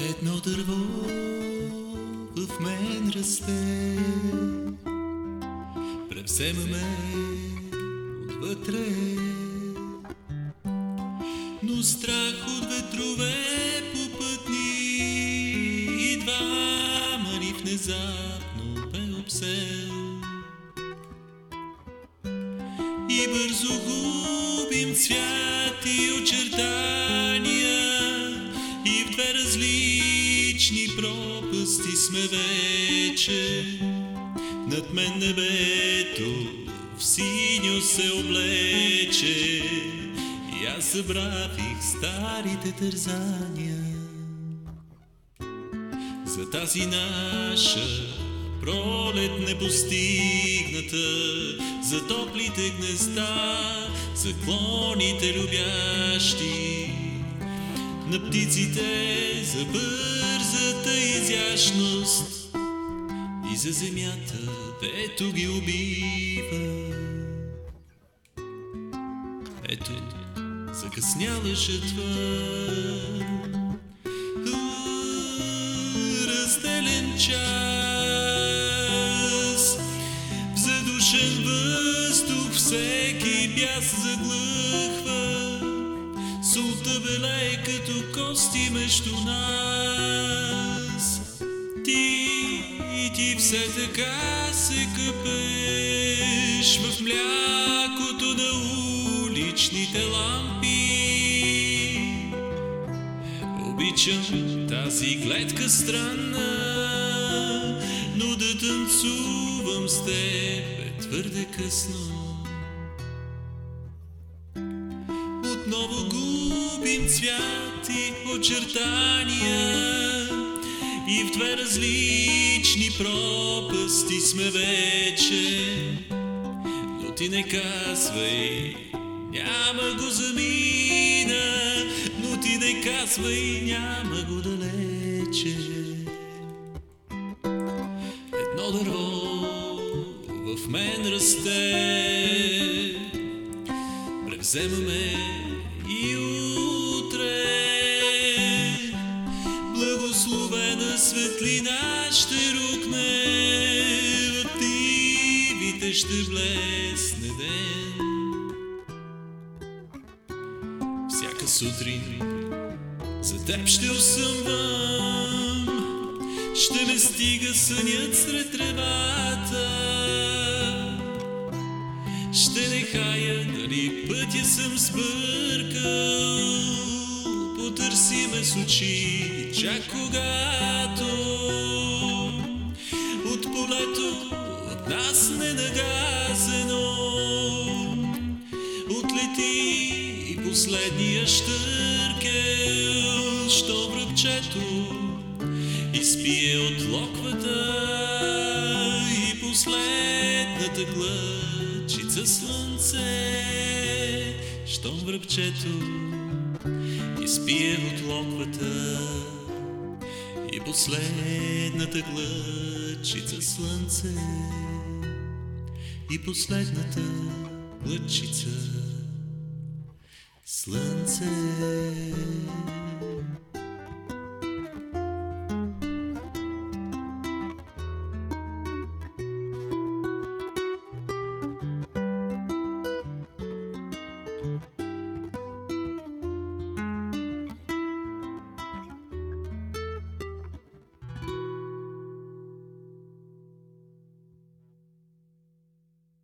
Едно дърво в мен расте, превзема ме отвътре. Но страх от ветрове попътни идва, мари внезапно бе обсел. И бързо губим цвят и очертания пропасти сме вече. Над мен небето в синьо се облече. И аз забравих старите тързания. За тази наша пролет непостигната, за топлите гнезда, за клоните любящи, на птиците за бързата изящност и за земята, дето ги убива. Ето, закъсняла жетва, разделен час, в задушен въздух всеки бяс заглъхва, кости между нас. Ти и ти все така се къпеш в млякото на уличните лампи. Обичам тази гледка странна, но да танцувам с теб е твърде късно. Отново губим цвят и очертания и в две различни пропасти сме вече. Но ти не казвай, няма го замина, но ти не казвай, няма го далече. Едно дърво в мен расте, превземаме и дивите ще блесне ден. Всяка сутрин за теб ще усъмвам, ще ме стига сънят сред тревата. Ще не хая дали пътя съм сбъркал, потърси ме с очи, чак когато ненагазено отлети и последния штъркел, що връбчето изпие от локвата и последната глъчица слънце, щом връбчето изпие от локвата и последната глъчица слънце и последната глъчица слънце.